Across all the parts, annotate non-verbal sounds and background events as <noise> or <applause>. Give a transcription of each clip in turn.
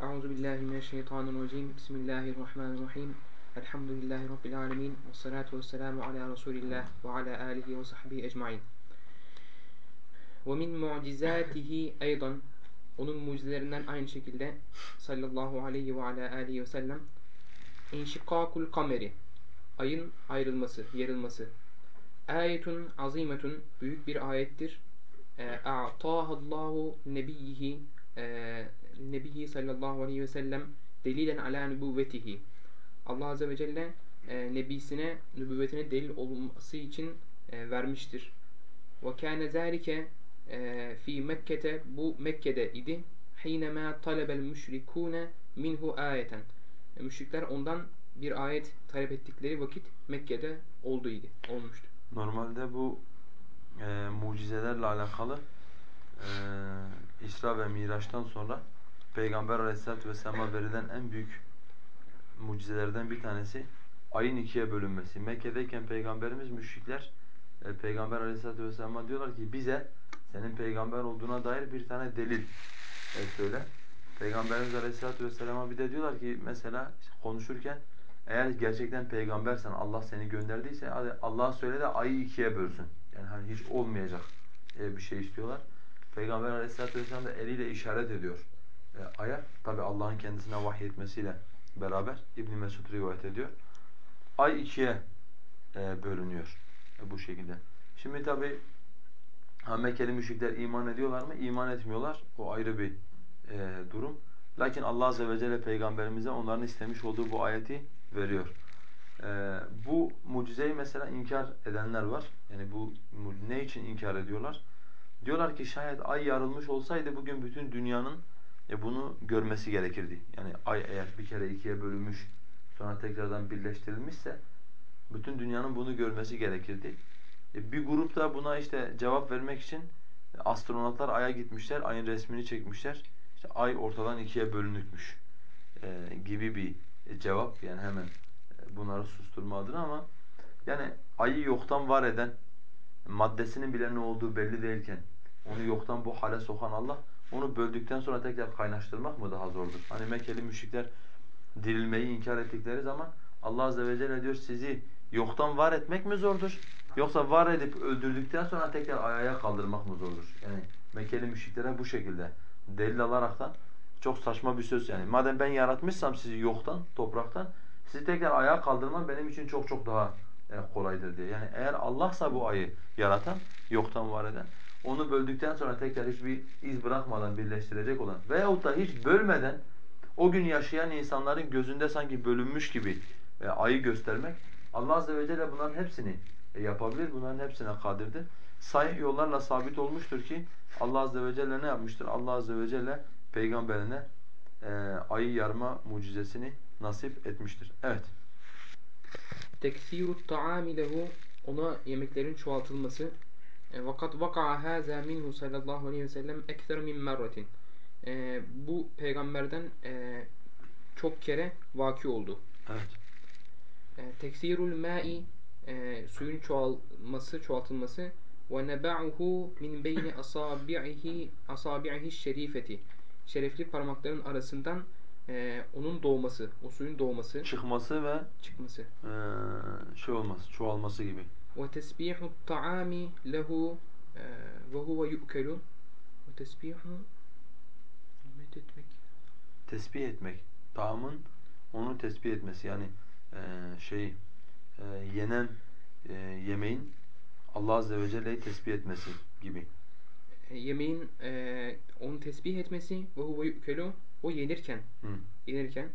Euzu billahi mineşşeytanirracim. Bismillahirrahmanirrahim. Elhamdülillahi rabbil alamin. Ves salatu vesselamu ala Resulillah ve ala alihi ve sahbihi ecmaîn. Ve min mucizatihi aydan onun mucizelerinden aynı şekilde sallallahu aleyhi ve ala alihi ve sellem inşikakul kameri ayın ayrılması, yarılması. Ayetun azimetun büyük bir ayettir. A'tahallahu nebiyyihi Nebihi sallallahu aleyhi ve sellem delilen ala nübüvvetihi. Allah azze ve celle e, nebisine nübüvvetine delil olması için e, vermiştir. Ve kâne zâlike e, fi Mekke'te bu Mekke'de idi. Hinema talebel müşrikûne minhu ayeten. E, müşrikler ondan bir ayet talep ettikleri vakit Mekke'de oldu idi, olmuştu. Normalde bu e, mucizelerle alakalı e, İsra ve Miraç'tan sonra Peygamber aleyhissalatu vesselam'a verilen en büyük mucizelerden bir tanesi ayın ikiye bölünmesi. Mekke'deyken Peygamberimiz müşrikler e, Peygamber aleyhissalatu vesselam'a diyorlar ki bize senin peygamber olduğuna dair bir tane delil e, söyle. Peygamberimiz aleyhissalatu vesselam'a bir de diyorlar ki mesela konuşurken eğer gerçekten peygambersen Allah seni gönderdiyse hadi Allah'a söyle de ayı ikiye bölsün. Yani hani hiç olmayacak e, bir şey istiyorlar. Peygamber aleyhissalatu vesselam da eliyle işaret ediyor e, aya. Tabi Allah'ın kendisine vahyetmesiyle beraber İbn Mesud rivayet ediyor. Ay ikiye e, bölünüyor e, bu şekilde. Şimdi tabi Mekkeli müşrikler iman ediyorlar mı? İman etmiyorlar. O ayrı bir e, durum. Lakin Allah azze ve celle peygamberimize onların istemiş olduğu bu ayeti veriyor. E, bu mucizeyi mesela inkar edenler var. Yani bu ne için inkar ediyorlar? Diyorlar ki şayet ay yarılmış olsaydı bugün bütün dünyanın e bunu görmesi gerekirdi. Yani ay eğer bir kere ikiye bölünmüş sonra tekrardan birleştirilmişse bütün dünyanın bunu görmesi gerekirdi. E bir grup da buna işte cevap vermek için astronotlar aya gitmişler, ayın resmini çekmişler. İşte ay ortadan ikiye bölünükmüş e, gibi bir cevap yani hemen e, bunları susturma adına ama yani ayı yoktan var eden maddesinin bile ne olduğu belli değilken onu yoktan bu hale sokan Allah onu böldükten sonra tekrar kaynaştırmak mı daha zordur? Hani Mekkeli müşrikler dirilmeyi inkar ettikleri zaman Allah azze ve celle diyor sizi yoktan var etmek mi zordur? Yoksa var edip öldürdükten sonra tekrar ayağa kaldırmak mı zordur? Yani Mekkeli müşriklere bu şekilde delil alaraktan çok saçma bir söz yani. Madem ben yaratmışsam sizi yoktan, topraktan sizi tekrar ayağa kaldırmam benim için çok çok daha e, kolaydır diye. Yani eğer Allah'sa bu ayı yaratan, yoktan var eden onu böldükten sonra tekrar hiçbir iz bırakmadan birleştirecek olan veyahut da hiç bölmeden o gün yaşayan insanların gözünde sanki bölünmüş gibi e, ayı göstermek Allah azze ve celle bunların hepsini e, yapabilir. Bunların hepsine kadirdir. Sahih yollarla sabit olmuştur ki Allah azze ve celle ne yapmıştır? Allah azze ve celle peygamberine e, ayı yarma mucizesini nasip etmiştir. Evet. Teksiru ta'ami lehu ona yemeklerin çoğaltılması Vakat vaka haza minhu sallallahu aleyhi ve sellem ekser min merratin. Bu peygamberden e, çok kere vaki oldu. Evet. E, teksirul ma'i e, suyun çoğalması, çoğaltılması ve neba'uhu min beyni asabi'ihi asabi'ihi şerifeti. Şerefli parmakların arasından e, onun doğması, o suyun doğması, çıkması ve çıkması. E, şey olması, çoğalması gibi. وتسبيح الطعام له وهو يؤكل وتسبيح etmek. Tesbih etmek. Taamın onu tesbih etmesi yani e, şey e, yenen e, yemeğin Allah azze ve celle'yi tesbih etmesi gibi. E, yemeğin e, onu tesbih etmesi ve huve yu'kelu o yenirken Hı. yenirken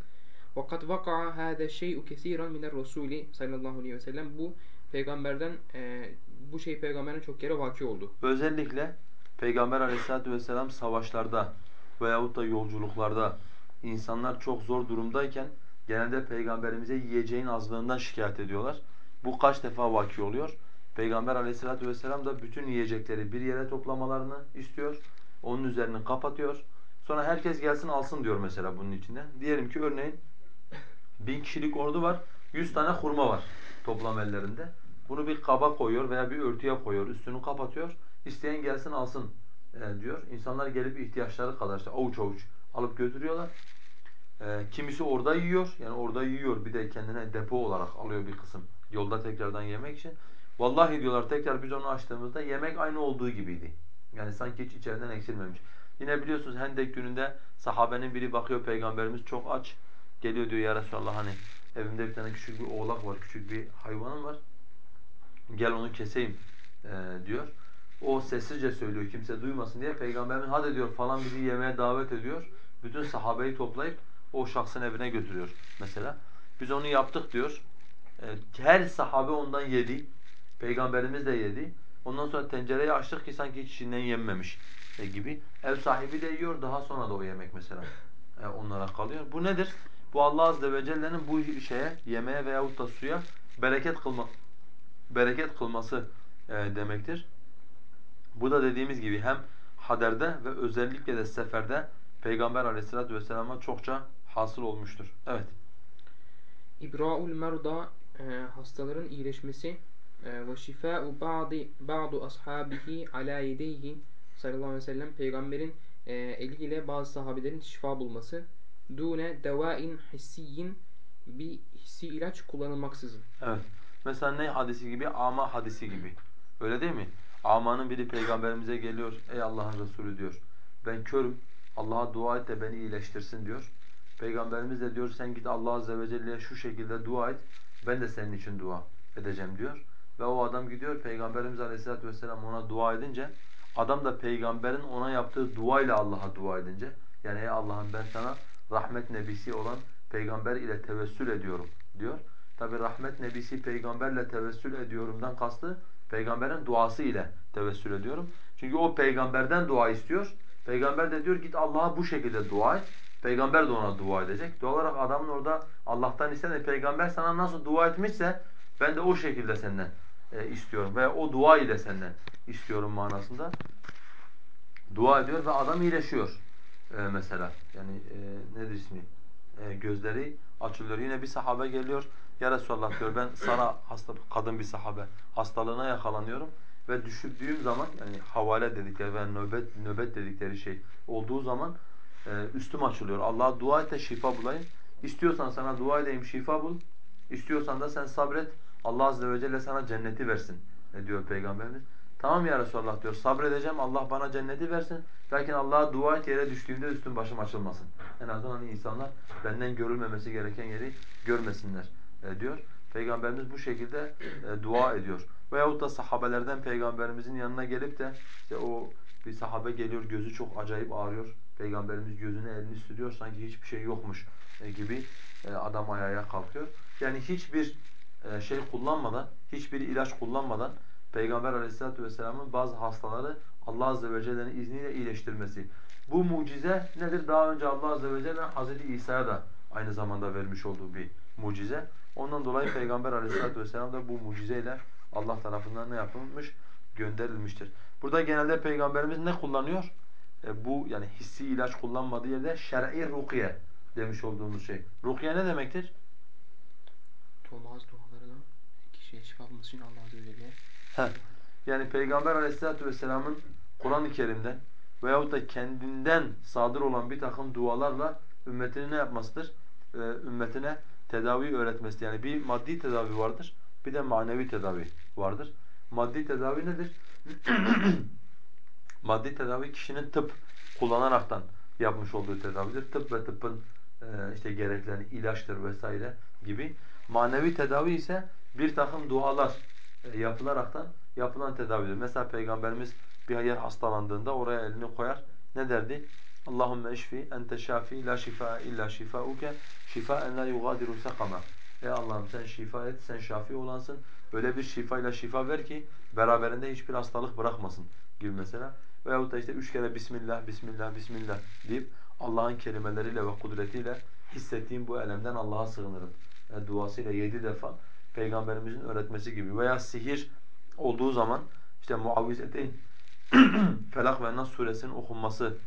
وَقَدْ وَقَعَ هَذَا الشَّيْءُ كَثِيرًا مِنَ الرَّسُولِ sallallahu aleyhi ve sellem bu peygamberden e, bu şey peygamberden çok kere vaki oldu. Özellikle Peygamber aleyhissalatu vesselam savaşlarda veyahut da yolculuklarda insanlar çok zor durumdayken genelde peygamberimize yiyeceğin azlığından şikayet ediyorlar. Bu kaç defa vaki oluyor? Peygamber aleyhissalatu vesselam da bütün yiyecekleri bir yere toplamalarını istiyor. Onun üzerini kapatıyor. Sonra herkes gelsin alsın diyor mesela bunun içinden. Diyelim ki örneğin bin kişilik ordu var, yüz tane hurma var toplam ellerinde. Bunu bir kaba koyuyor veya bir örtüye koyuyor, üstünü kapatıyor. İsteyen gelsin alsın e, diyor. İnsanlar gelip ihtiyaçları kadar işte avuç avuç alıp götürüyorlar. Ee, kimisi orada yiyor. Yani orada yiyor. Bir de kendine depo olarak alıyor bir kısım. Yolda tekrardan yemek için. Vallahi diyorlar tekrar biz onu açtığımızda yemek aynı olduğu gibiydi. Yani sanki hiç içeriden eksilmemiş. Yine biliyorsunuz Hendek gününde sahabenin biri bakıyor peygamberimiz çok aç. Geliyor diyor ya Resulallah hani evimde bir tane küçük bir oğlak var, küçük bir hayvanım var. Gel onu keseyim e, diyor. O sessizce söylüyor kimse duymasın diye. Peygamberimiz hadi diyor falan bizi yemeğe davet ediyor. Bütün sahabeyi toplayıp o şahsın evine götürüyor mesela. Biz onu yaptık diyor. E, her sahabe ondan yedi. Peygamberimiz de yedi. Ondan sonra tencereyi açtık ki sanki hiç içinden yenmemiş e, gibi. Ev sahibi de yiyor daha sonra da o yemek mesela e, onlara kalıyor. Bu nedir? Bu Allah azze ve celle'nin bu şeye yemeğe veyahut da suya bereket kılma bereket kılması e, demektir. Bu da dediğimiz gibi hem haderde ve özellikle de seferde Peygamber aleyhissalatu vesselam'a çokça hasıl olmuştur. Evet. İbra'ul merda e, hastaların iyileşmesi e, ve şifa'u ba'di ba'du ashabihi ala yedeyhi sallallahu aleyhi ve sellem peygamberin eliyle bazı sahabelerin şifa bulması dune devain hissiyin bir hissi ilaç kullanılmaksızın. Evet. Mesela ne hadisi gibi? Ama hadisi gibi. Öyle değil mi? Amanın biri peygamberimize geliyor. Ey Allah'ın Resulü diyor. Ben körüm. Allah'a dua et de beni iyileştirsin diyor. Peygamberimiz de diyor sen git Allah azze ve celle'ye şu şekilde dua et. Ben de senin için dua edeceğim diyor. Ve o adam gidiyor Peygamberimiz aleyhissalatu vesselam ona dua edince adam da peygamberin ona yaptığı dua ile Allah'a dua edince yani ey Allah'ım ben sana rahmet nebisi olan peygamber ile tevessül ediyorum diyor. Tabi rahmet nebisi peygamberle tevessül ediyorumdan kastı peygamberin duası ile tevessül ediyorum. Çünkü o peygamberden dua istiyor. Peygamber de diyor git Allah'a bu şekilde dua et. Peygamber de ona dua edecek. Doğal olarak adamın orada Allah'tan isten peygamber sana nasıl dua etmişse ben de o şekilde senden e, istiyorum veya o dua ile senden istiyorum manasında. Dua ediyor ve adam iyileşiyor e, mesela. Yani e, nedir ismi? E, gözleri açılıyor. Yine bir sahabe geliyor. Ya Resulallah diyor ben sana hasta kadın bir sahabe hastalığına yakalanıyorum ve düşürdüğüm zaman yani havale dedikleri ve nöbet nöbet dedikleri şey olduğu zaman e, üstüm açılıyor. Allah'a dua et de şifa bulayım. İstiyorsan sana dua edeyim şifa bul. İstiyorsan da sen sabret. Allah azze ve celle sana cenneti versin e, diyor peygamberimiz. Tamam ya Resulallah diyor sabredeceğim Allah bana cenneti versin. Lakin Allah'a dua et yere düştüğümde üstüm başım açılmasın. En azından hani insanlar benden görülmemesi gereken yeri görmesinler e, diyor. Peygamberimiz bu şekilde e, dua ediyor. Veyahut da sahabelerden peygamberimizin yanına gelip de işte o bir sahabe geliyor gözü çok acayip ağrıyor. Peygamberimiz gözüne elini sürüyor sanki hiçbir şey yokmuş e, gibi adam ayağa kalkıyor. Yani hiçbir şey kullanmadan, hiçbir ilaç kullanmadan Peygamber aleyhissalatu vesselamın bazı hastaları Allah azze ve celle'nin izniyle iyileştirmesi. Bu mucize nedir? Daha önce Allah azze ve celle Hazreti İsa'ya da aynı zamanda vermiş olduğu bir mucize. Ondan dolayı Peygamber aleyhissalatu vesselam da bu mucizeyle Allah tarafından ne yapılmış? Gönderilmiştir. Burada genelde Peygamberimiz ne kullanıyor? E, bu yani hissi ilaç kullanmadığı yerde şer'i rukiye demiş olduğumuz şey. Rukiye ne demektir? Tuğmaz dualarına kişiye şifa bulması için Allah Azze ve Celle'ye Yani Peygamber aleyhissalatu vesselamın Kur'an-ı Kerim'den veyahut da kendinden sadır olan bir takım dualarla ümmetini ne yapmasıdır? Ee, ümmetine tedavi öğretmesi. Yani bir maddi tedavi vardır, bir de manevi tedavi vardır. Maddi tedavi nedir? <clears throat> maddi tedavi kişinin tıp kullanaraktan yapmış olduğu tedavidir. Tıp ve tıbbın e, işte gereklerini ilaçtır vesaire gibi. Manevi tedavi ise bir takım dualar yapılaraktan yapılan tedavidir. Mesela Peygamberimiz bir yer hastalandığında oraya elini koyar. Ne derdi? Allahumme eşfi ente şafi la şifaa illa şifauke şifaen la yugadiru sakama. Ey Allah'ım sen şifa et, sen şafi olansın. Öyle bir şifayla şifa ver ki beraberinde hiçbir hastalık bırakmasın gibi mesela. Veyahut da işte üç kere Bismillah, Bismillah, Bismillah deyip Allah'ın kelimeleriyle ve kudretiyle hissettiğim bu elemden Allah'a sığınırım. Yani duasıyla yedi defa Peygamberimizin öğretmesi gibi veya sihir olduğu zaman işte muavvizeteyn <clears throat> Felak ve Nas suresinin okunması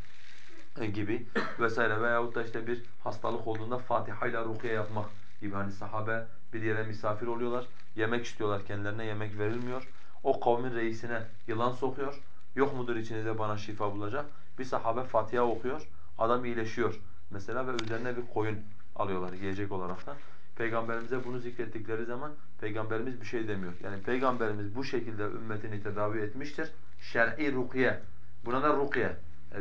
gibi vesaire veyahut da işte bir hastalık olduğunda Fatiha ile rukiye yapmak gibi hani sahabe bir yere misafir oluyorlar, yemek istiyorlar kendilerine yemek verilmiyor. O kavmin reisine yılan sokuyor. Yok mudur içinizde bana şifa bulacak? Bir sahabe Fatiha okuyor, adam iyileşiyor mesela ve üzerine bir koyun alıyorlar yiyecek olarak da. Peygamberimize bunu zikrettikleri zaman Peygamberimiz bir şey demiyor. Yani Peygamberimiz bu şekilde ümmetini tedavi etmiştir. Şer'i rukiye. Buna da rukiye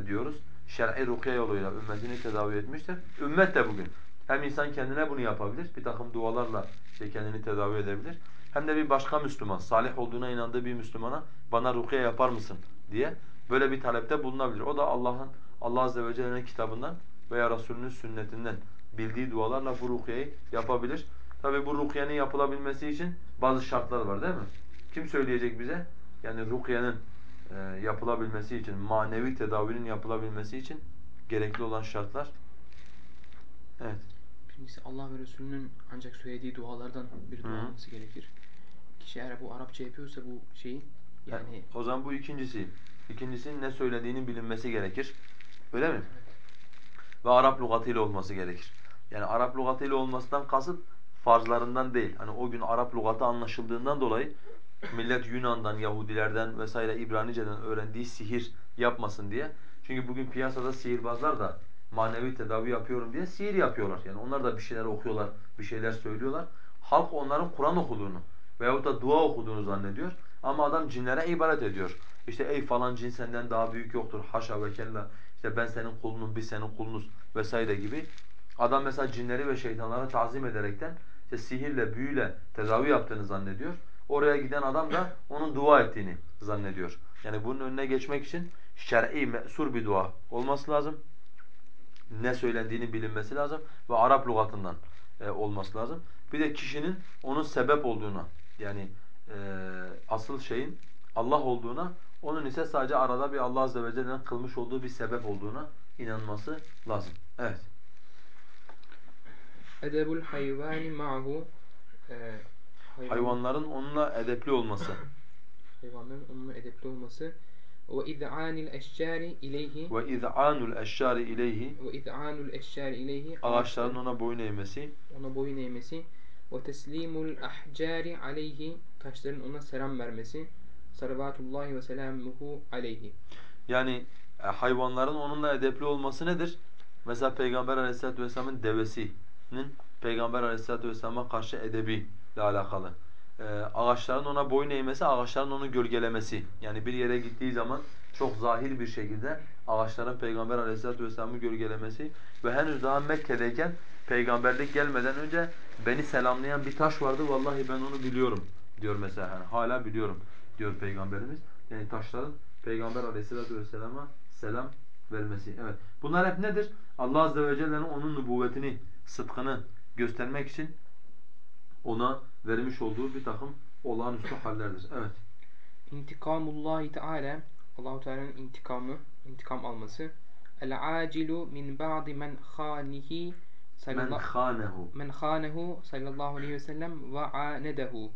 diyoruz. Şer'i rukiye yoluyla ümmetini tedavi etmiştir. Ümmet de bugün. Hem insan kendine bunu yapabilir, bir takım dualarla işte kendini tedavi edebilir. Hem de bir başka Müslüman, salih olduğuna inandığı bir Müslümana bana rukiye yapar mısın diye böyle bir talepte bulunabilir. O da Allah'ın Allah azze ve celle'nin kitabından veya Resulünün sünnetinden bildiği dualarla bu rukiyeyi yapabilir. Tabi bu rukiyenin yapılabilmesi için bazı şartlar var değil mi? Kim söyleyecek bize? Yani rukiyenin e, yapılabilmesi için, manevi tedavinin yapılabilmesi için gerekli olan şartlar. Evet. Birincisi Allah ve Resulünün ancak söylediği dualardan bir dua Hı. olması gerekir. Kişi eğer bu Arapça yapıyorsa bu şeyi yani O zaman bu ikincisi. İkincisi ne söylediğinin bilinmesi gerekir. Öyle mi? Ve Arap lügatıyla olması gerekir. Yani Arap lügatıyla olmasından kasıt farzlarından değil. Hani o gün Arap lügatı anlaşıldığından dolayı millet Yunan'dan, Yahudilerden vesaire İbranice'den öğrendiği sihir yapmasın diye. Çünkü bugün piyasada sihirbazlar da manevi tedavi yapıyorum diye sihir yapıyorlar. Yani onlar da bir şeyler okuyorlar, bir şeyler söylüyorlar. Halk onların Kur'an okuduğunu veyahut da dua okuduğunu zannediyor. Ama adam cinlere ibadet ediyor. İşte ey falan cin senden daha büyük yoktur. Haşa ve kella. İşte ben senin kulunum, biz senin kulunuz vesaire gibi. Adam mesela cinleri ve şeytanları tazim ederekten işte sihirle, büyüyle tedavi yaptığını zannediyor. Oraya giden adam da onun dua ettiğini zannediyor. Yani bunun önüne geçmek için şer'i, me'sur bir dua olması lazım. Ne söylendiğini bilinmesi lazım ve Arap lügatından e, olması lazım. Bir de kişinin onun sebep olduğuna yani e, asıl şeyin Allah olduğuna, onun ise sadece arada bir Allah azze ve celle'nin kılmış olduğu bir sebep olduğuna inanması lazım. Evet. Edebul hayvani ma'hu e, hayvan- Hayvanların onunla edepli olması. <coughs> hayvanların onunla edepli olması ve iz'anil eşcari ileyhi Ve iz'anul eşşari ileyhi ve iz'anul eşcari ileyhi ağaçların ona boyun eğmesi. ona boyun eğmesi ve teslimul ahcari aleyhi taşların ona selam vermesi salavatullahi ve selamuhu aleyhi Yani e, hayvanların onunla edepli olması nedir? Mesela Peygamber Aleyhisselatü vesselam'ın devesinin Peygamber Aleyhisselatü vesselama karşı edebi ile alakalı. Ee, ağaçların ona boyun eğmesi, ağaçların onu gölgelemesi. Yani bir yere gittiği zaman çok zahir bir şekilde ağaçların Peygamber Aleyhisselatü vesselam'ı gölgelemesi ve henüz daha Mekke'deyken peygamberlik gelmeden önce beni selamlayan bir taş vardı vallahi ben onu biliyorum diyor mesela. Yani hala biliyorum diyor Peygamberimiz. Yani taşların Peygamber Aleyhisselatü vesselama selam vermesi. Evet. Bunlar hep nedir? Allah azze ve celle'nin onun nübüvvetini, sıdkını göstermek için ona vermiş olduğu bir takım olağanüstü hallerdir. Evet. İntikamullahi Teala Allahu Teala'nın intikamı, intikam alması. El acilu min ba'di men khanihi Men khanehu. men khanehu sallallahu aleyhi ve sellem ve anedehu.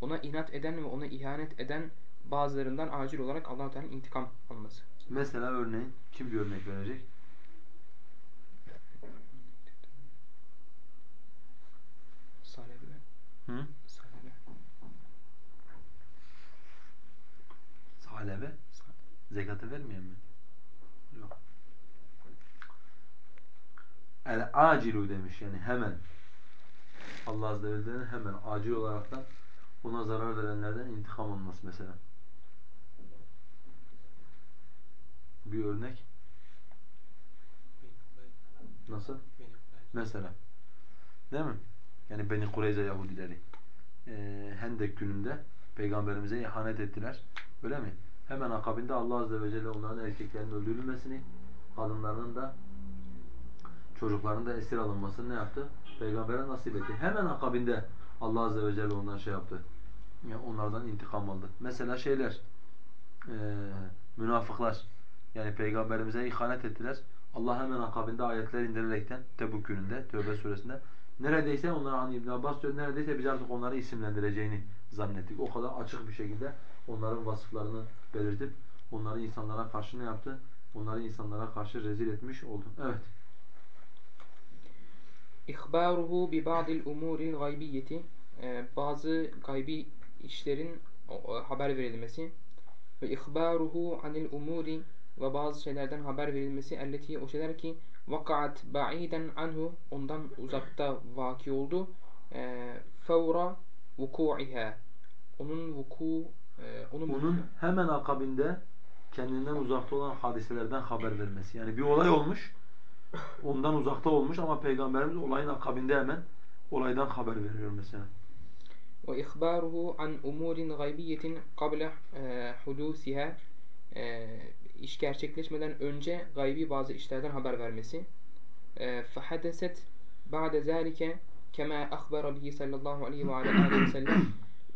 Ona inat eden ve ona ihanet eden bazılarından acil olarak Allahu Teala'nın intikam alması. Mesela örneğin kim bir örnek verecek? Salebe. Hı? Salebe. Salebe. Zekatı vermeyen mi? Yok. El acilu demiş yani hemen. Allah azze ve celle'nin hemen acil olarak da ona zarar verenlerden intikam alması mesela. Bir örnek. Nasıl? Mesela. Değil mi? Yani Beni Kureyze Yahudileri. Ee, Hendek gününde Peygamberimize ihanet ettiler. Öyle mi? Hemen akabinde Allah Azze ve Celle onların erkeklerinin öldürülmesini, kadınlarının da çocuklarının da esir alınmasını ne yaptı? Peygamber'e nasip etti. Hemen akabinde Allah Azze ve Celle ondan şey yaptı. Yani onlardan intikam aldı. Mesela şeyler, e, münafıklar. Yani Peygamberimize ihanet ettiler. Allah hemen akabinde ayetler indirerekten Tebuk gününde, Tövbe suresinde neredeyse onlara hani İbn Abbas diyor neredeyse biz artık onları isimlendireceğini zannettik. O kadar açık bir şekilde onların vasıflarını belirtip onları insanlara karşı ne yaptı? Onları insanlara karşı rezil etmiş oldu. Evet. İhbaruhu bi ba'dil umuril gaybiyeti e, bazı gaybi işlerin haber verilmesi ve ihbaruhu anil umuri ve bazı şeylerden haber verilmesi elleti o şeyler ki vakaat ba'iden anhu ondan uzakta vaki oldu. E, fevra vuku'iha onun vuku e, onun, Onun hemen akabinde kendinden uzakta olan hadiselerden haber vermesi. Yani bir olay olmuş, ondan uzakta olmuş ama Peygamberimiz olayın akabinde hemen olaydan haber veriyor mesela. ve ihbaruhu an umurin gaybiyetin qabla e, hudusiha e, iş gerçekleşmeden önce gaybi bazı işlerden haber vermesi. E, fehadeset ba'de zalike kema ahbara bihi sallallahu aleyhi ve aleyhi ve sellem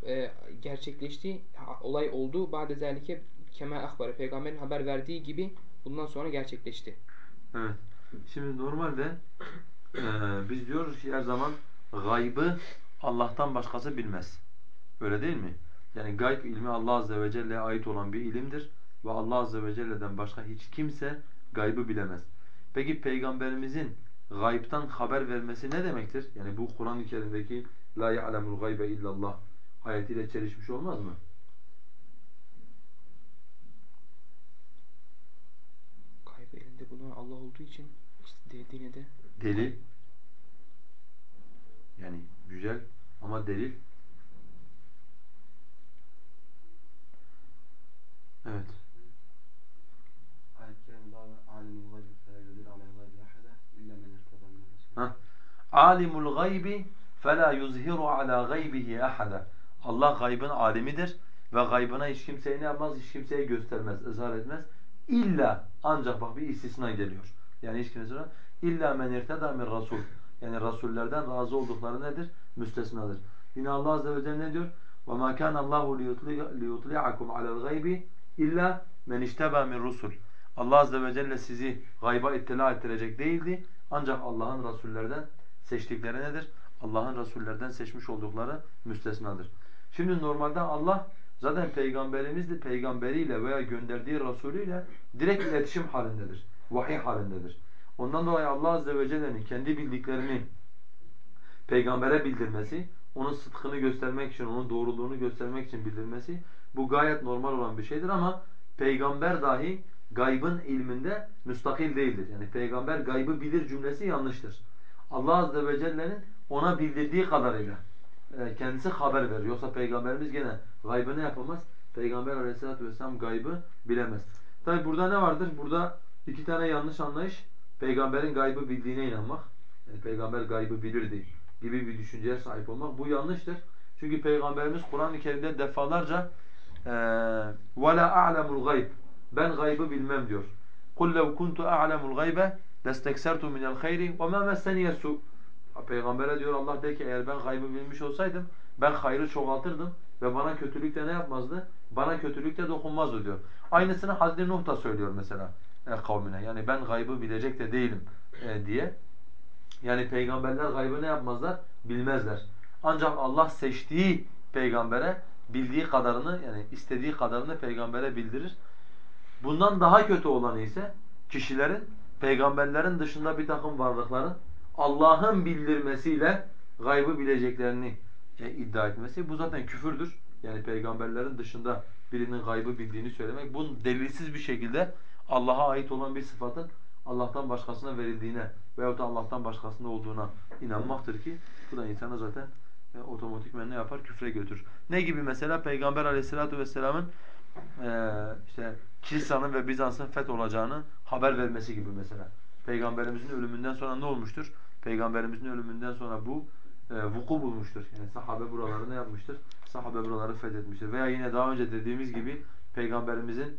e, gerçekleşti. Olay oldu. Ba'de zalike kema ahbara peygamberin haber verdiği gibi bundan sonra gerçekleşti. Evet. Şimdi normalde eee, biz diyoruz ki her zaman gaybı Allah'tan başkası bilmez. Öyle değil mi? Yani gayb ilmi Allah Azze ve Celle'ye ait olan bir ilimdir ve Allah Azze ve Celle'den başka hiç kimse gaybı bilemez. Peki Peygamberimizin gaybtan haber vermesi ne demektir? Yani bu Kur'an-ı Kerim'deki la ya'lemul gaybe illallah ayetiyle çelişmiş olmaz mı? Kaybı elinde bulunan Allah olduğu için işte dediğine de Delil yani güzel ama delil Evet. Ayet-i kerimede alimul gaybi fe la yudir alel gaybi ahada illa men Ha. Alimul gaybi fela yuzhiru ala gaybihi ahada. Allah gaybın alimidir ve gaybına hiç kimseye ne yapmaz? Hiç kimseye göstermez, ızhar etmez. İlla ancak bak bir istisna geliyor. Yani hiç kimse illa men irtada min rasul. Yani rasullerden razı oldukları nedir? Müstesnadır. Yine Allah azze ve celle ne diyor? Ve ma kana Allahu liyutli'akum alel gaybi illa men işteba min rusul. Allah azze ve celle sizi gayba ittila ettirecek değildi. Ancak Allah'ın rasullerden seçtikleri nedir? Allah'ın rasullerden seçmiş oldukları müstesnadır. Şimdi normalde Allah zaten peygamberimizle peygamberiyle veya gönderdiği rasulüyle direkt iletişim halindedir. Vahiy halindedir. Ondan dolayı Allah azze ve celle'nin kendi bildiklerini peygambere bildirmesi, onun sıdkını göstermek için, onun doğruluğunu göstermek için bildirmesi bu gayet normal olan bir şeydir ama peygamber dahi gaybın ilminde müstakil değildir. Yani peygamber gaybı bilir cümlesi yanlıştır. Allah azze ve celle'nin ona bildirdiği kadarıyla e, kendisi haber verir. Yoksa peygamberimiz gene gaybı ne yapamaz? Peygamber aleyhissalatü vesselam gaybı bilemez. Tabi burada ne vardır? Burada iki tane yanlış anlayış. Peygamberin gaybı bildiğine inanmak. Yani peygamber gaybı bilirdi gibi bir düşünceye sahip olmak. Bu yanlıştır. Çünkü Peygamberimiz Kur'an-ı Kerim'de defalarca وَلَا أَعْلَمُ الْغَيْبِ Ben gaybı bilmem diyor. قُلْ لَوْ كُنْتُ أَعْلَمُ الْغَيْبَ لَاسْتَكْسَرْتُ مِنَ الْخَيْرِ وَمَا مَسَّنِيَ السُّءُ Peygamber'e diyor Allah de ki eğer ben gaybı bilmiş olsaydım ben hayrı çoğaltırdım ve bana kötülük de ne yapmazdı? Bana kötülük de dokunmazdı diyor. Aynısını Hazreti Nuh da söylüyor mesela e, kavmine. Yani ben gaybı bilecek de değilim e, diye. Yani peygamberler gaybı ne yapmazlar? Bilmezler. Ancak Allah seçtiği peygambere bildiği kadarını yani istediği kadarını peygambere bildirir. Bundan daha kötü olanı ise kişilerin peygamberlerin dışında bir takım varlıkların Allah'ın bildirmesiyle gaybı bileceklerini e, iddia etmesi. Bu zaten küfürdür. Yani peygamberlerin dışında birinin gaybı bildiğini söylemek. Bunun delilsiz bir şekilde Allah'a ait olan bir sıfatın Allah'tan başkasına verildiğine veyahut da Allah'tan başkasında olduğuna inanmaktır ki bu da insanı zaten e, otomatikmen ne yapar? Küfre götürür. Ne gibi mesela Peygamber aleyhissalatu vesselamın e, işte Kisra'nın ve Bizans'ın feth olacağını haber vermesi gibi mesela. Peygamberimizin ölümünden sonra ne olmuştur? Peygamberimizin ölümünden sonra bu e, vuku bulmuştur. Yani sahabe buraları ne yapmıştır? Sahabe buraları fethetmiştir. Veya yine daha önce dediğimiz gibi Peygamberimizin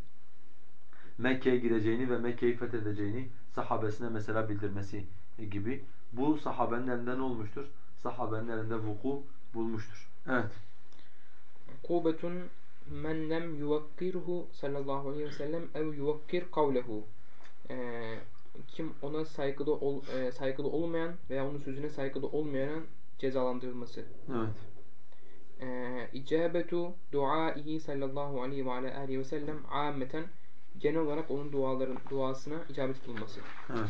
Mekke'ye gideceğini ve Mekke'yi fethedeceğini sahabesine mesela bildirmesi gibi. Bu sahabenin elinde ne olmuştur? Sahabenin elinde vuku bulmuştur. Evet. Kubetun men lem yuvakkirhu sallallahu aleyhi ve sellem ev yuvakkir kavlehu. Ee, kim ona saygılı ol, e, saygılı olmayan veya onun sözüne saygılı olmayan cezalandırılması. Evet. Ee, İcabetu duaihi sallallahu aleyhi ve aleyhi ve sellem ammeten genel olarak onun duaların duasına icabet edilmesi. Evet.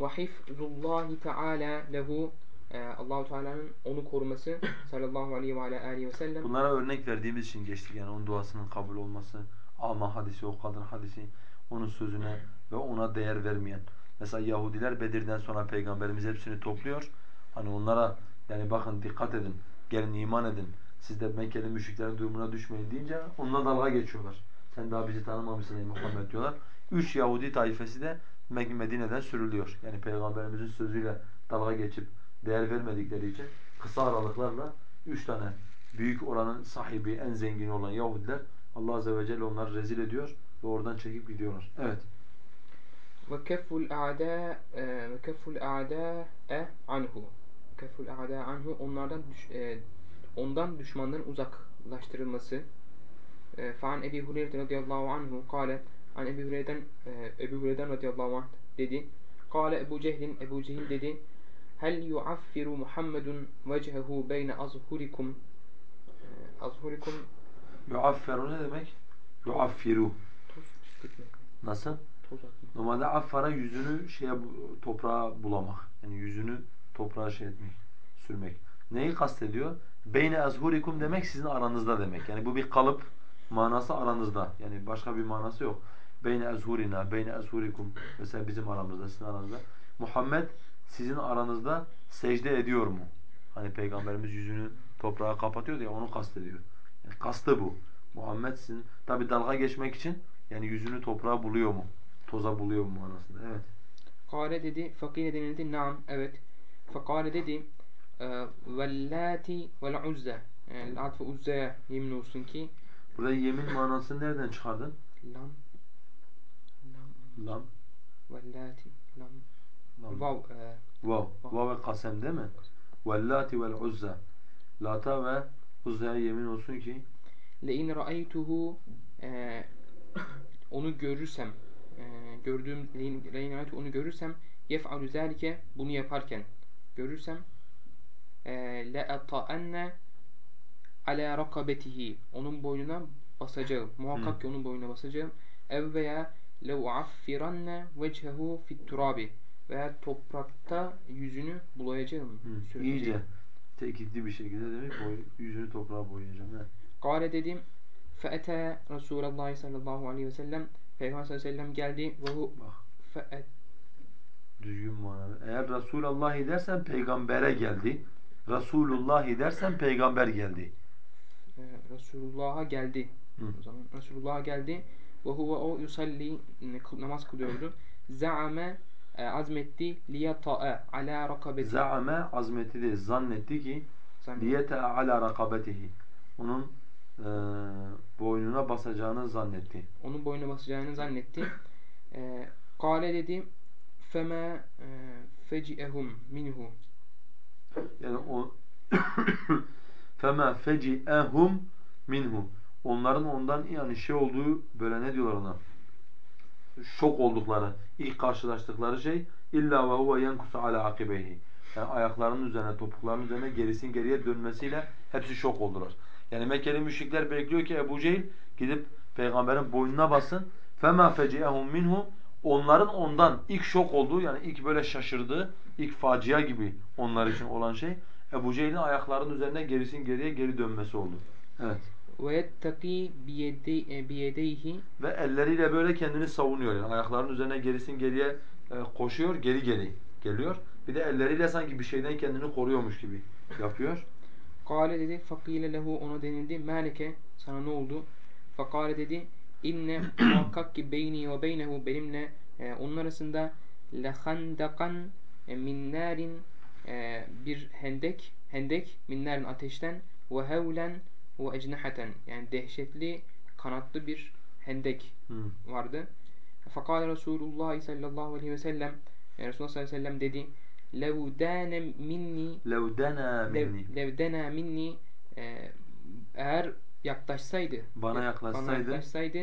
Ve hifzullahi teala lehu e, Allahu Teala'nın onu koruması <laughs> sallallahu aleyhi ve aleyhi ve sellem. Bunlara örnek verdiğimiz için geçtik yani onun duasının kabul olması, alma hadisi, o kadın hadisi, onun sözüne ve ona değer vermeyen. Mesela Yahudiler Bedir'den sonra Peygamberimiz hepsini topluyor. Hani onlara yani bakın dikkat edin, gelin iman edin. Siz de Mekkeli müşriklerin durumuna düşmeyin deyince onunla dalga geçiyorlar. Sen daha bizi tanımamışsın ey Muhammed diyorlar. Üç Yahudi taifesi de Medine'den sürülüyor. Yani Peygamberimizin sözüyle dalga geçip değer vermedikleri için kısa aralıklarla üç tane büyük oranın sahibi, en zengini olan Yahudiler Allah Azze ve Celle onları rezil ediyor ve oradan çekip gidiyorlar. Evet. A'da ve kefful a'da anhu. Kefful a'da anhu onlardan düş, e, ondan düşmanların uzaklaştırılması. E, Fan Ebi Hureyre radıyallahu anhu kâle an Ebi Hureyre'den Ebu Hureyre'den radıyallahu anh dedi. Kâle Ebu Cehil'in Ebu Cehil dedi. Hel yu'affiru Muhammedun vecehehu beyne azhurikum e, azhurikum Yuafferu ne demek? Yuaffiru. toz Nasıl? Toz. Normalde affara yüzünü şeye toprağa bulamak. Yani yüzünü toprağa şey etmek, sürmek. Neyi kastediyor? Beyne azhurikum demek sizin aranızda demek. Yani bu bir kalıp manası aranızda. Yani başka bir manası yok. Beyne azhurina, beyne azhurikum. Mesela bizim aramızda, sizin aranızda. Muhammed sizin aranızda secde ediyor mu? Hani peygamberimiz yüzünü toprağa kapatıyor ya onu kastediyor. Yani kastı bu. Muhammed sizin tabi dalga geçmek için yani yüzünü toprağa buluyor mu? Toza buluyor mu manasında. Evet. Kale dedi, fakire denildi, naam, evet. Fakale dedi, vellati vel uzze. Yani lat ve uzzeye yemin olsun ki, Burada yemin manasını nereden çıkardın? lam, lam, Lam. vellati, Lam. Vav, e, Vav. Vav ve kasem değil mi? Vellati vel uzza. Lata ve Uzza'ya yemin olsun ki le in ra'aytuhu, e, <coughs> onu görürsem, e, gördüğüm, le in le in ra'aytuhu onu görürsem, yef'alu zalike, bunu yaparken, görürsem, e, le eta'enne ala rakabetihi onun boynuna basacağım. Muhakkak ki onun boynuna basacağım. Ev veya lev affiranne vecehu fit turabi veya toprakta yüzünü bulayacağım. hı, iyice tekitli bir şekilde demek boy, yüzünü toprağa boyayacağım. Evet. Kale dedim feete Resulullah sallallahu aleyhi ve sellem Peygamber sallallahu aleyhi ve sellem geldi ve hu fe'et düzgün manada. Eğer Resulullah dersen peygambere geldi. Resulullah dersen peygamber geldi. e, Resulullah'a geldi. Hı. O zaman Resulullah'a geldi ve huve o yusalli namaz kılıyordu. <laughs> Za'ame e, azmetti liyata'a ala rakabeti. Za'ame azmetti değil. Zannetti ki diyete ala rakabetihi. Onun e, boynuna basacağını zannetti. onun boynuna basacağını zannetti. E, Kale dedi fema e, feci'ehum minhu. Yani o <coughs> fema feci'ehum minhu. Onların ondan yani şey olduğu böyle ne diyorlar ona? Şok oldukları, ilk karşılaştıkları şey illa ve huve yenkusu ala akibeyhi. Yani ayaklarının üzerine, topuklarının üzerine gerisin geriye dönmesiyle hepsi şok oldular. Yani Mekkeli müşrikler bekliyor ki Ebu Cehil gidip peygamberin boynuna bassın. فَمَا فَجِئَهُمْ minhu Onların ondan ilk şok olduğu yani ilk böyle şaşırdığı, ilk facia gibi onlar için olan şey Ebu Cehil'in ayaklarının üzerine gerisin geriye geri dönmesi oldu. Evet. Ve yettaki biyede- biyedeyhi Ve elleriyle böyle kendini savunuyor. Yani ayaklarının üzerine gerisin geriye e, koşuyor, geri geri geliyor. Bir de elleriyle sanki bir şeyden kendini koruyormuş gibi yapıyor. Kale dedi fakile lehu ona denildi. Malike sana ne oldu? Fakale dedi inne muhakkak ki beyni ve beynehu benimle e, onun arasında lehandakan e, min narin e, bir hendek hendek min narin ateşten ve hevlen o ecneheten yani dehşetli kanatlı bir hendek hmm. vardı. Fakale Resulullah sallallahu aleyhi ve sellem yani Resulullah sallallahu aleyhi ve sellem dedi lev minni lev minni lev dâne minni e, eğer yaklaşsaydı bana yaklaşsaydı, bana yaklaşsaydı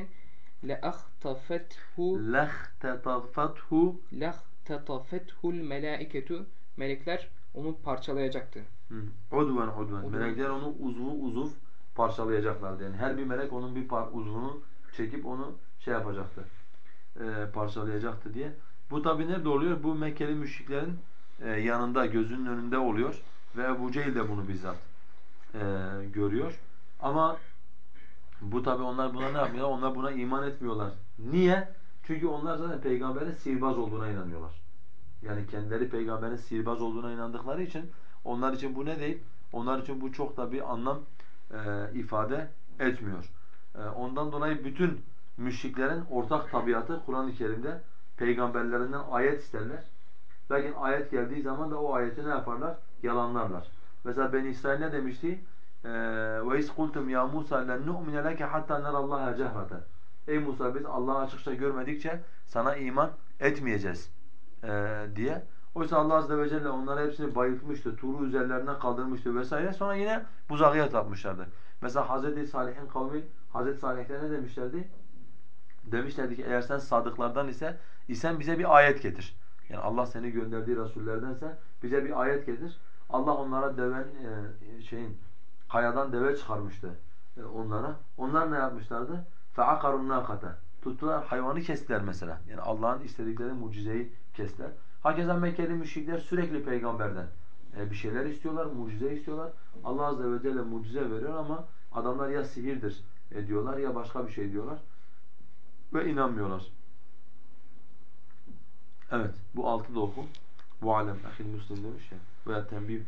le ahtatfethu lahtatafethu lahtatafethul melaiketu melekler onu parçalayacaktı. Hmm. Hı. Udven udven. Melekler onu uzuv uzuv parçalayacaklardı. Yani her bir melek onun bir uzvunu çekip onu şey yapacaktı. E, parçalayacaktı diye. Bu tabi nerede oluyor? Bu Mekkeli müşriklerin e, yanında, gözünün önünde oluyor. Ve Ebu Cehil de bunu bizzat e, görüyor. Ama Bu tabi onlar buna ne yapmıyorlar? Onlar buna iman etmiyorlar. Niye? Çünkü onlar zaten peygamberin sihirbaz olduğuna inanıyorlar. Yani kendileri peygamberin sihirbaz olduğuna inandıkları için onlar için bu ne değil? Onlar için bu çok da bir anlam e, ifade etmiyor. E, ondan dolayı bütün müşriklerin ortak tabiatı Kur'an-ı Kerim'de peygamberlerinden ayet isterler. Lakin ayet geldiği zaman da o ayeti ne yaparlar? Yalanlarlar. Mesela Ben İsrail ne demişti? وَاِذْ قُلْتُمْ يَا مُوسَى لَنْ نُؤْمِنَ لَكَ حَتَّى نَرَى اللّٰهَ جَهْرَةً Ey Musa biz Allah'ı açıkça görmedikçe sana iman etmeyeceğiz ee, diye. Oysa Allah Azze ve Celle onları hepsini bayıltmıştı, tuğru üzerlerinden kaldırmıştı vesaire. Sonra yine buzağıya tapmışlardı. Mesela Hz. Salih'in kavmi Hz. Salih'te ne demişlerdi? Demişlerdi ki eğer sen sadıklardan ise isen bize bir ayet getir. Yani Allah seni gönderdiği rasullerdense bize bir ayet getir. Allah onlara deven e, şeyin kayadan deve çıkarmıştı e, onlara. Onlar ne yapmışlardı? فَعَقَرُ النَّاقَةَ Tuttular hayvanı kestiler mesela. Yani Allah'ın istedikleri mucizeyi kestiler. Hakeza Mekkeli müşrikler sürekli peygamberden e, bir şeyler istiyorlar, mucize istiyorlar. Allah azze ve celle mucize veriyor ama adamlar ya sihirdir e, diyorlar ya başka bir şey diyorlar ve inanmıyorlar. Evet, bu altı da oku. Bu alem, ahil muslim demiş ya. Veya tembih.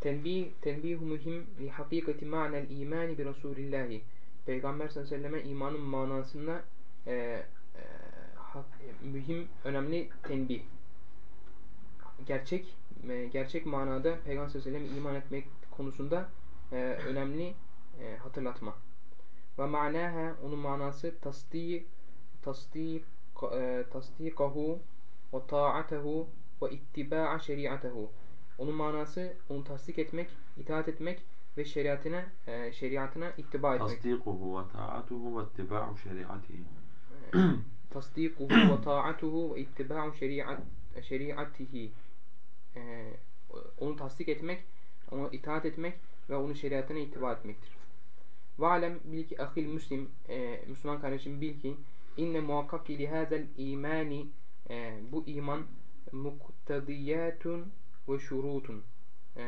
Tenbih, tenbih mühim li hakikati ma'nel imani bi Resulillahi. Peygamber sallallahu aleyhi ve selleme imanın manasında hak, e, mühim, önemli tenbih. Gerçek, e, gerçek manada Peygamber sallallahu aleyhi ve selleme iman etmek konusunda e, önemli e, hatırlatma. Ve manaha onun manası tasdik tasdik e, tasdikahu ve ta'atehu ve ittiba'a şeriatehu. Onun manası onu tasdik etmek, itaat etmek ve şeriatına e, şeriatına ittiba etmek. Tasdikuhu ve ta'atuhu ve ittiba'u şeriatihi. <clears throat> <clears throat> Tasdikuhu ve ta'atuhu ve ittiba'u şeriat şeriatihi. Onu tasdik etmek, ona itaat etmek ve onun şeriatına ittiba etmektir. Ve alem bil ki ahil müslim, e, Müslüman kardeşim bil ki inne muhakkak ki lihazel imani e, bu iman muktadiyatun ve şurutun e,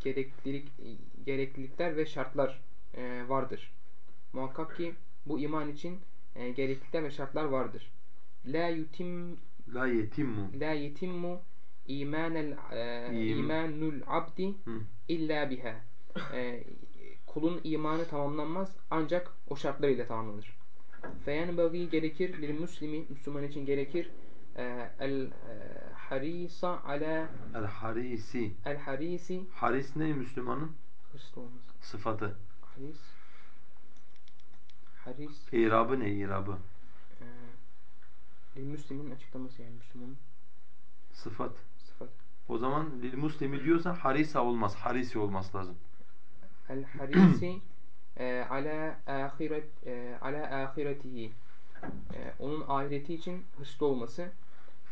gereklilik, gereklilikler ve şartlar e, vardır. Muhakkak ki bu iman için e, gereklilikler ve şartlar vardır. La yutim La yetimmu. la yetimmu imanel e, İm. imanul abdi Hı. illa biha. E, kulun imanı tamamlanmaz ancak o şartlar ile tamamlanır. Feyenbagi gerekir lil muslimi Müslüman için gerekir e, el e, harisa ala El harisi. el harisi Haris ne Müslümanın? hırslı olması. Sıfatı. Haris Haris. İrabı ne irabı? Ee, Müslümin açıklaması yani Müslümanın. Sıfat. Sıfat. O zaman lil muslimi diyorsa harisa olmaz. Harisi olması lazım. El harisi <clears throat> e, ala ahiret e, ala ahiretihi. E, onun ahireti için hırslı olması.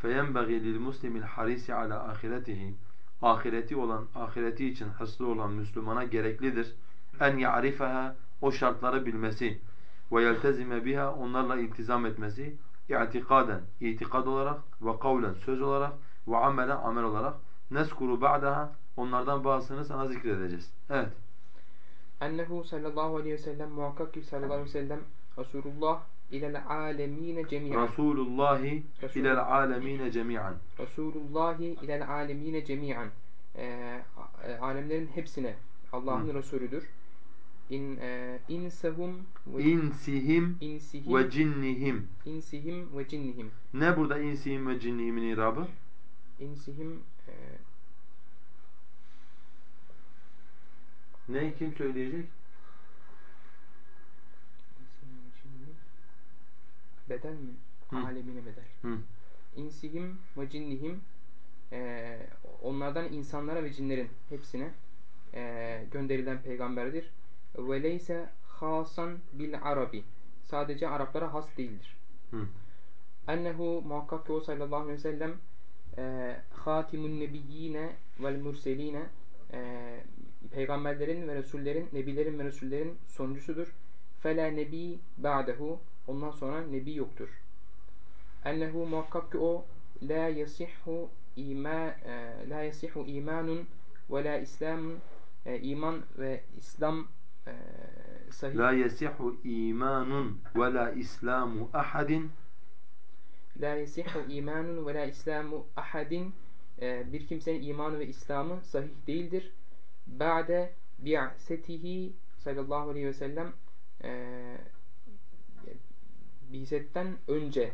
Feyenbagi lil muslimil harisi ala ahiretihi. Ahireti olan, ahireti için hırslı olan Müslümana gereklidir. En ya'rifeha o şartları bilmesi ve yeltezime biha onlarla iltizam etmesi i'tikaden, itikad olarak ve kavlen söz olarak ve amelen amel olarak neskuru ba'daha onlardan bazısını sana zikredeceğiz. Evet. ennehu sallallahu aleyhi ve sellem muhakkak ki sallallahu aleyhi ve sellem Resulullah ilel alemine cemiyen Resulullahi Resul- ilel alemine cemi'an. Resulullahi ilel alemine cemiyen e, e, alemlerin hepsine Allah'ın Hı. Resulüdür. İn e, insehum ve İnsihim insihim ve cinnihim. insihim ve cinnihim. Ne burada insihim ve cinnihimin irabı? İnsihim e, Ne kim söyleyecek? bedel mi? Hı. Alemine bedel. Hı. İnsihim ve cinnihim e, onlardan insanlara ve cinlerin hepsine e, gönderilen peygamberdir. Ve leyse hasan bil arabi. Sadece Araplara has değildir. Hı. Ennehu muhakkak ki o sallallahu aleyhi ve sellem e, hatimun nebiyyine vel murseline e, peygamberlerin ve resullerin, nebilerin ve resullerin sonuncusudur. Fela nebi ba'dehu ondan sonra nebi yoktur. Ennehu muhakkak ki o la yasihhu ima e, la yasihhu imanun ve la islamun e, iman ve İslam e, sahih La yesihu imanun ve la islamu ahadin La yesihu imanun ve la islamu ahadin e, bir kimsenin imanı ve İslamı sahih değildir. Ba'de bi'setihi sallallahu aleyhi ve sellem e, bisetten önce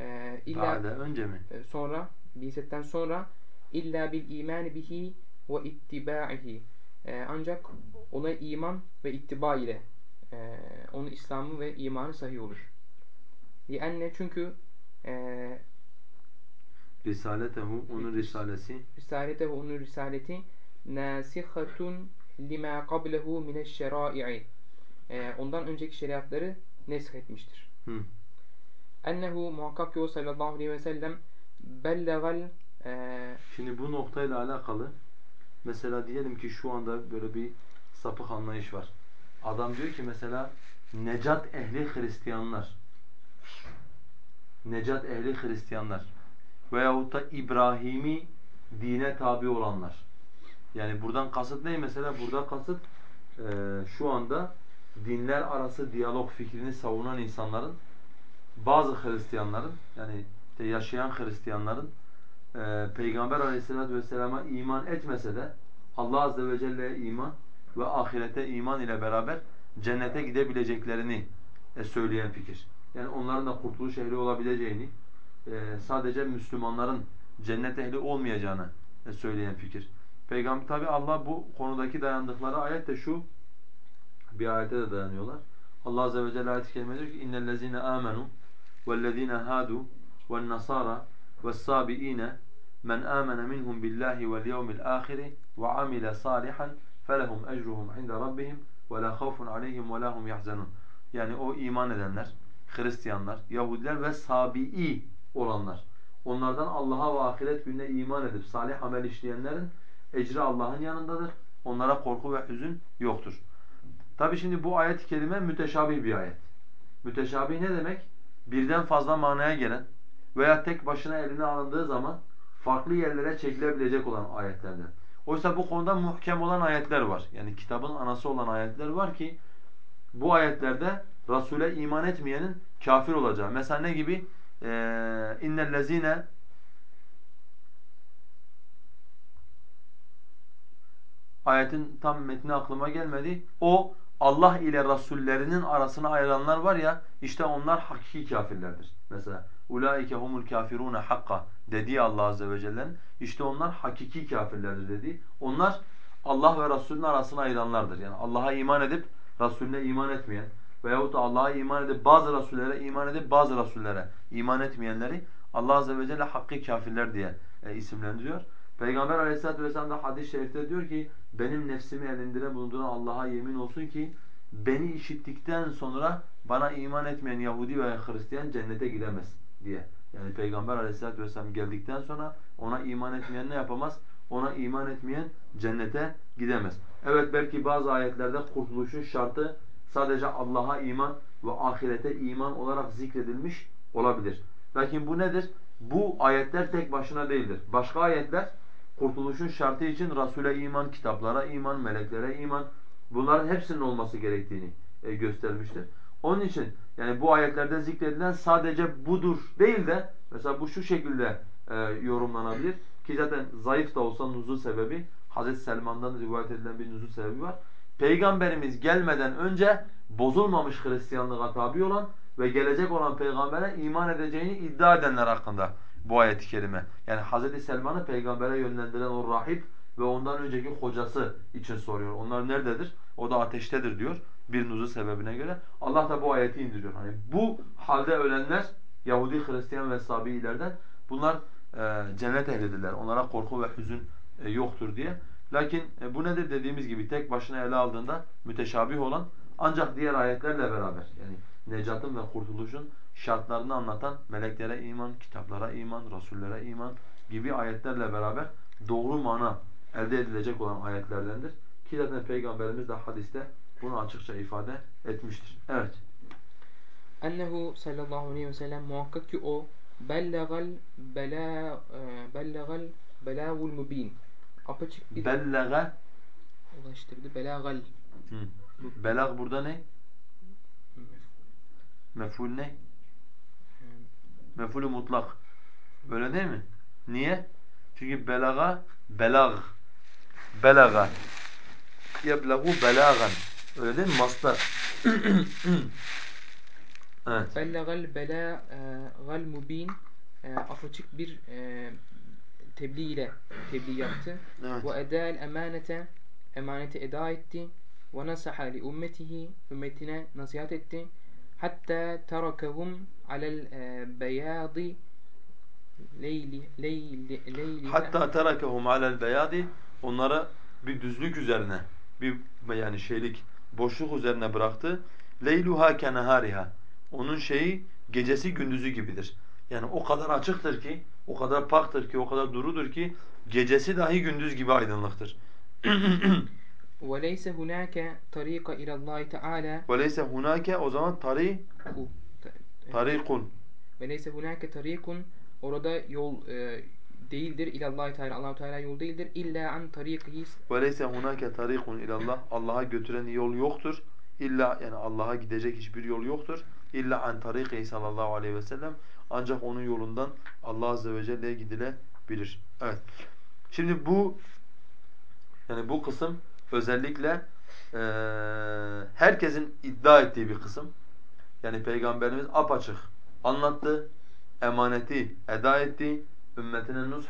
e, illa Ba'de önce mi? e, sonra bisetten sonra illa bil iman bihi ve ittiba'ihi e, ancak ona iman ve ittiba ile e, onun İslamı ve imanı sahih olur. Lianne çünkü e, Risaletehu onun risalesi risalete ve onun risaleti nasihatun lima qablehu mineşşerai'i e, ondan önceki şeriatları nesk etmiştir. Hı. Ennehu muhakkak ki o sallallahu aleyhi ve sellem bellegal e, Şimdi bu noktayla alakalı mesela diyelim ki şu anda böyle bir sapık anlayış var. Adam diyor ki mesela necat ehli Hristiyanlar necat ehli Hristiyanlar veyahut da İbrahimi dine tabi olanlar. Yani buradan kasıt ne mesela? Burada kasıt eee, şu anda dinler arası diyalog fikrini savunan insanların bazı Hristiyanların yani yaşayan Hristiyanların e, Peygamber aleyhissalatü vesselama iman etmese de Allah azze ve celle'ye iman ve ahirete iman ile beraber cennete gidebileceklerini e, söyleyen fikir. Yani onların da kurtuluş ehli olabileceğini, e, sadece Müslümanların cennet ehli olmayacağını e, söyleyen fikir. Peygamber tabi Allah bu konudaki dayandıkları ayet de şu, bir ayete de dayanıyorlar. Allah azze ve celle ayet-i kerime diyor ki اِنَّ الَّذ۪ينَ آمَنُوا وَالَّذ۪ينَ هَادُوا وَالنَّصَارَى men amene minhum billahi vel yevmil ahiri ve amile salihan felehum ecruhum inde rabbihim ve la havfun aleyhim ve lahum yahzanun. Yani o iman edenler, Hristiyanlar, Yahudiler ve sabi'i olanlar. Onlardan Allah'a ve ahiret gününe iman edip salih amel işleyenlerin ecri Allah'ın yanındadır. Onlara korku ve hüzün yoktur. Tabi şimdi bu ayet-i kerime müteşabih bir ayet. Müteşabih ne demek? Birden fazla manaya gelen veya tek başına eline alındığı zaman farklı yerlere çekilebilecek olan ayetlerden. Oysa bu konuda muhkem olan ayetler var. Yani kitabın anası olan ayetler var ki bu ayetlerde Resul'e iman etmeyenin kafir olacağı. Mesela ne gibi? Ee, اِنَّ الَّذ۪ينَ Ayetin tam metni aklıma gelmedi. O Allah ile Rasullerinin arasına ayıranlar var ya işte onlar hakiki kafirlerdir. Mesela ulaike humul kafirun hakka dediği Allah azze ve celle'nin işte onlar hakiki kafirlerdir dedi. Onlar Allah ve Resulünün arasına ayıranlardır. Yani Allah'a iman edip Resulüne iman etmeyen veyahut da Allah'a iman edip bazı Resullere iman edip bazı Resullere iman etmeyenleri Allah azze ve celle hakkı kafirler diye e, isimlendiriyor. Peygamber aleyhissalatu vesselam da hadis-i şerifte diyor ki benim nefsimi elindire bulunduran Allah'a yemin olsun ki beni işittikten sonra bana iman etmeyen Yahudi veya Hristiyan cennete gidemez diye. Yani Peygamber aleyhissalatu vesselam geldikten sonra ona iman etmeyen ne yapamaz? Ona iman etmeyen cennete gidemez. Evet belki bazı ayetlerde kurtuluşun şartı sadece Allah'a iman ve ahirete iman olarak zikredilmiş olabilir. Lakin bu nedir? Bu ayetler tek başına değildir. Başka ayetler kurtuluşun şartı için Resul'e iman, kitaplara iman, meleklere iman bunların hepsinin olması gerektiğini e, göstermiştir. Onun için yani bu ayetlerde zikredilen sadece budur değil de mesela bu şu şekilde e, yorumlanabilir ki zaten zayıf da olsa nuzul sebebi Hazreti Selman'dan rivayet edilen bir nuzul sebebi var. Peygamberimiz gelmeden önce bozulmamış Hristiyanlığa tabi olan ve gelecek olan peygambere iman edeceğini iddia edenler hakkında bu ayet-i kerime. Yani Hazreti Selman'ı peygambere yönlendiren o rahip ve ondan önceki hocası için soruyor. Onlar nerededir? O da ateştedir diyor bir nuzul sebebine göre. Allah da bu ayeti indiriyor. Hani bu halde ölenler Yahudi, Hristiyan ve Sabiilerden bunlar e, cennet ehlidirler. Onlara korku ve hüzün e, yoktur diye. Lakin e, bu nedir dediğimiz gibi tek başına ele aldığında müteşabih olan ancak diğer ayetlerle beraber yani necatın ve kurtuluşun şartlarını anlatan meleklere iman, kitaplara iman, rasullere iman gibi ayetlerle beraber doğru mana elde edilecek olan ayetlerdendir. Ki zaten Peygamberimiz de hadiste bunu açıkça ifade etmiştir. Evet. Ennehu sallallahu aleyhi ve sellem muhakkak ki o bellegal bela e, bellegal belagul mubin apaçık bir Bellege ulaştırdı belagal Hı. Belag burada ne? Mef'ul ne? Mef'ulü mutlak. Öyle değil mi? Niye? Çünkü belaga, belag. Belaga. Yeblagu belagan. Öyle değil mi? Mastar. <clears throat> evet. Bellegal belâgal mubin e, apaçık bir e, tebliğ ile tebliğ yaptı. Evet. Ve edâl emanete emaneti eda etti. Ve nasaha li ümmetihi ümmetine nasihat etti. Hatta terakahum alel e, beyadi leyli leyli leyli Hatta terakehum alel beyadi onları bir düzlük üzerine bir yani şeylik boşluk üzerine bıraktı. Leyluha kenehariha. Onun şeyi gecesi gündüzü gibidir. Yani o kadar açıktır ki, o kadar paktır ki, o kadar durudur ki gecesi dahi gündüz gibi aydınlıktır. <clears throat> ve leyse hunake tarika ilallahi teala Ve leyse hunake o zaman tari ku tarikun. ve leyse hunake tarikun orada yol e, değildir ilallahi teala Allahu Teala yol değildir illa an tarikihi Ve leyse hunake tarikun ilallah. Allah'a götüren yol yoktur. İlla yani Allah'a gidecek hiçbir yol yoktur. İlla an tarikihi sallallahu aleyhi ve sellem. Ancak onun yolundan Allah azze ve celle'ye gidilebilir. Evet. Şimdi bu yani bu kısım özellikle eee, herkesin iddia ettiği bir kısım. Yani Peygamberimiz apaçık anlattı, emaneti eda etti, ümmetine nush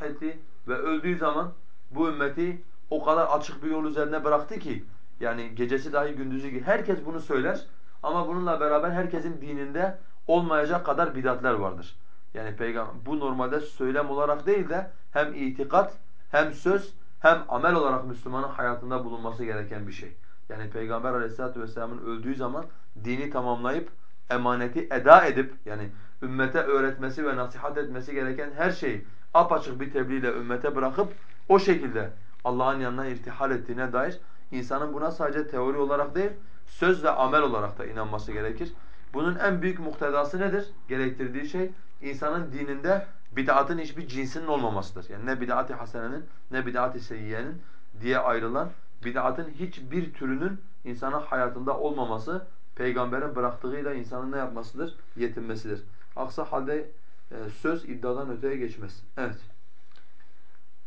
ve öldüğü zaman bu ümmeti o kadar açık bir yol üzerine bıraktı ki yani gecesi dahi gündüzü gibi herkes bunu söyler ama bununla beraber herkesin dininde olmayacak kadar bidatler vardır. Yani peygamber bu normalde söylem olarak değil de hem itikat hem söz hem amel olarak Müslümanın hayatında bulunması gereken bir şey. Yani Peygamber Aleyhisselatü vesselam'ın öldüğü zaman dini tamamlayıp emaneti eda edip yani ümmete öğretmesi ve nasihat etmesi gereken her şeyi apaçık bir tebliğle ümmete bırakıp o şekilde Allah'ın yanına irtihal ettiğine dair insanın buna sadece teori olarak değil söz ve amel olarak da inanması gerekir. Bunun en büyük muktedası nedir? Gerektirdiği şey insanın dininde bid'atın hiçbir cinsinin olmamasıdır. Yani ne bid'at-ı hasenenin ne bid'at-ı seyyiyenin diye ayrılan bid'atın hiçbir türünün insanın hayatında olmaması peygamberin bıraktığıyla insanın ne yapmasıdır? Yetinmesidir. Aksi halde e, söz iddiadan öteye geçmez. Evet.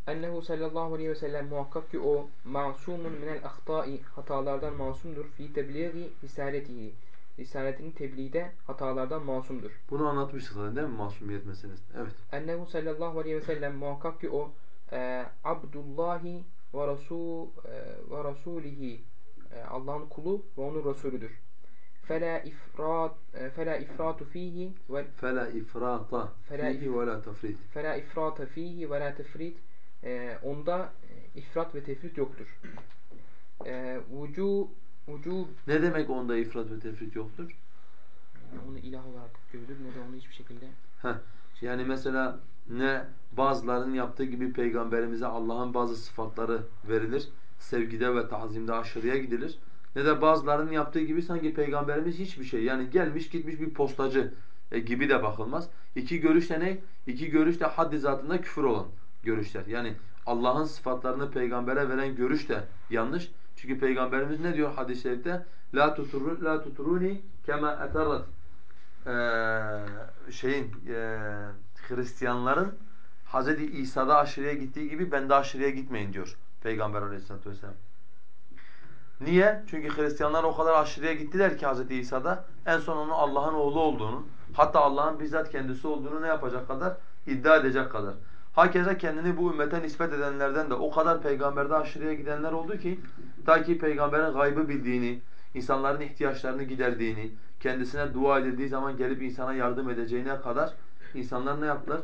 ennehu sallallahu aleyhi ve sellem muhakkak ki o masumun minel ahtai hatalardan masumdur fi tebliği risaletihi risaletinin tebliğde hatalardan masumdur. Bunu anlatmıştık zaten değil mi masumiyet meselesi? Evet. Ennehu sallallahu aleyhi ve sellem muhakkak ki o e, abdullahi ve rasul e, ve rasulihi e, Allah'ın kulu ve onun resulüdür. Fela ifrat e, fela ifratu fihi ve فَلَا اِفْرَاطَ فَلَا فِيهِ وَلَا تَفْرِيطِ fela ifrata fihi ve la tefrit e, onda e, ifrat ve tefrit yoktur. E, vucu vucu Ne demek onda ifrat ve tefrit yoktur? onu ilah olarak görülür ne de onu hiçbir şekilde Heh. Yani mesela ne bazılarının yaptığı gibi peygamberimize Allah'ın bazı sıfatları verilir. Sevgide ve tazimde aşırıya gidilir. Ne de bazılarının yaptığı gibi sanki peygamberimiz hiçbir şey yani gelmiş gitmiş bir postacı e, gibi de bakılmaz. İki görüş de ne? İki görüş de haddi zatında küfür olan görüşler. Yani Allah'ın sıfatlarını peygambere veren görüş de yanlış. Çünkü peygamberimiz ne diyor hadis-i şerifte? La tuturu la tuturuni kema etarrat eee şeyin eee Hristiyanların Hz. İsa'da aşırıya gittiği gibi ben de aşırıya gitmeyin diyor Peygamber Aleyhisselatü vesselam. Niye? Çünkü Hristiyanlar o kadar aşırıya gittiler ki Hz. İsa'da en son onun Allah'ın oğlu olduğunu, hatta Allah'ın bizzat kendisi olduğunu ne yapacak kadar? iddia edecek kadar. Hakeza kendini bu ümmete nispet edenlerden de o kadar peygamberde aşırıya gidenler oldu ki ta ki peygamberin gaybı bildiğini, insanların ihtiyaçlarını giderdiğini, kendisine dua edildiği zaman gelip insana yardım edeceğine kadar insanlar ne yaptılar?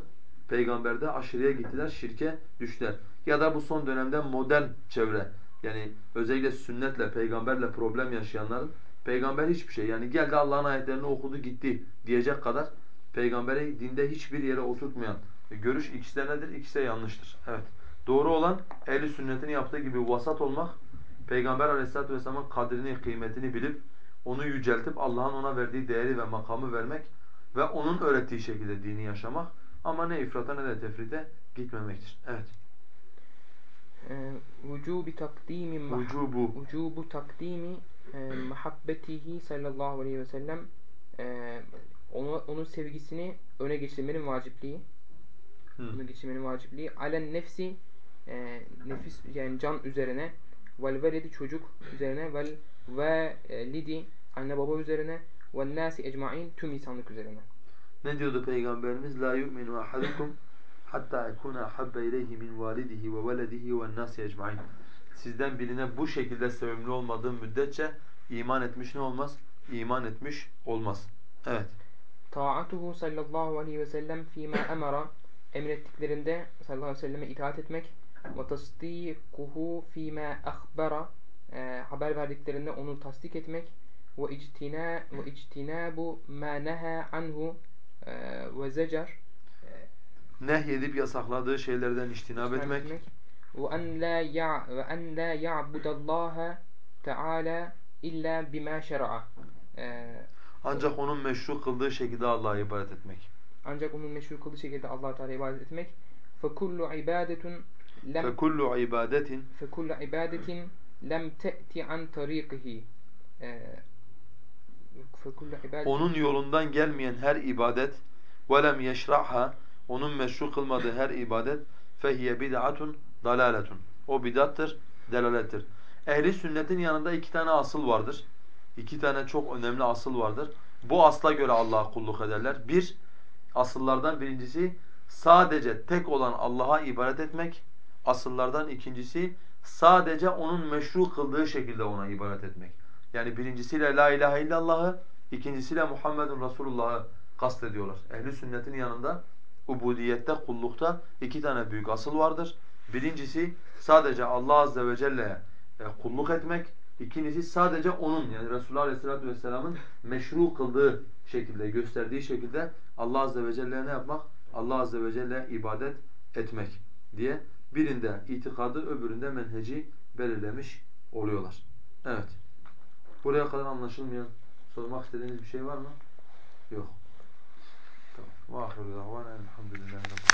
Peygamberde aşırıya gittiler, şirke düştüler. Ya da bu son dönemde modern çevre, yani özellikle sünnetle, peygamberle problem yaşayanların peygamber hiçbir şey yani geldi Allah'ın ayetlerini okudu gitti diyecek kadar peygamberi dinde hiçbir yere oturtmayan görüş ikisi de nedir? İkisi de yanlıştır. Evet. Doğru olan ehli sünnetin yaptığı gibi vasat olmak, Peygamber Aleyhisselatü vesselam'ın kadrini, kıymetini bilip onu yüceltip Allah'ın ona verdiği değeri ve makamı vermek ve onun öğrettiği şekilde dini yaşamak ama ne ifrata ne de tefrite gitmemektir. Evet. E, vücubi takdimi Vücubu vücubu takdimi e, muhabbetihi sallallahu aleyhi ve sellem e, onu, onun sevgisini öne geçirmenin vacipliği Hı. öne geçirmenin vacipliği alen nefsi e, nefis yani can üzerine vel veledi çocuk üzerine vel ve lidi anne baba üzerine ve nasi ecmain tüm insanlık üzerine. Ne diyordu Peygamberimiz? La yu'minu ahadukum hatta ekuna habbe ileyhi min validihi ve veledihi ve nasi ecmaîn. Sizden birine bu şekilde sevimli olmadığı müddetçe iman etmiş ne olmaz? İman etmiş olmaz. Evet. Taatuhu sallallahu aleyhi ve sellem fîmâ emara emrettiklerinde sallallahu aleyhi ve selleme itaat etmek ve tasdikuhu fîmâ ahbara e, haber verdiklerinde onu tasdik etmek ve ictina ve ictinabu ma neha anhu e, ve zecer Nehyedip yasakladığı şeylerden iştinab etmek. ve en la ya ve en la ya'budallaha teala illa bima şer'a e, Ancak onun meşru kıldığı şekilde Allah'a ibadet etmek. ancak onun meşru kıldığı şekilde Allah Teala ibadet etmek فَكُلُّ عِبَادَةٌ lem فَكُلُّ عِبَادَةٍ فَكُلُّ عِبَادَةٍ lem te'ti an tariqihi فَكُلُّ عِبَادَةٍ Onun yolundan gelmeyen her ibadet وَلَمْ يَشْرَعْهَا onun meşru kılmadığı her ibadet fehiye bid'atun dalaletun. O bid'attır, delalettir. Ehli sünnetin yanında iki tane asıl vardır. İki tane çok önemli asıl vardır. Bu asla göre Allah'a kulluk ederler. Bir, asıllardan birincisi sadece tek olan Allah'a ibadet etmek. Asıllardan ikincisi sadece onun meşru kıldığı şekilde ona ibadet etmek. Yani birincisiyle la ilahe illallah'ı, ikincisiyle Muhammedun Resulullah'ı kastediyorlar. Ehli sünnetin yanında ubudiyette, kullukta iki tane büyük asıl vardır. Birincisi sadece Allah azze ve celle'ye e, kulluk etmek. İkincisi sadece onun yani Resulullah aleyhissalatu vesselamın meşru kıldığı şekilde, gösterdiği şekilde Allah azze ve celle'ye ne yapmak? Allah azze ve celle'ye ibadet etmek diye birinde itikadı, öbüründe menheci belirlemiş oluyorlar. Evet. Buraya kadar anlaşılmayan, sormak istediğiniz bir şey var mı? Yok. Tamam. Ve ahiru davana elhamdülillahi rabbil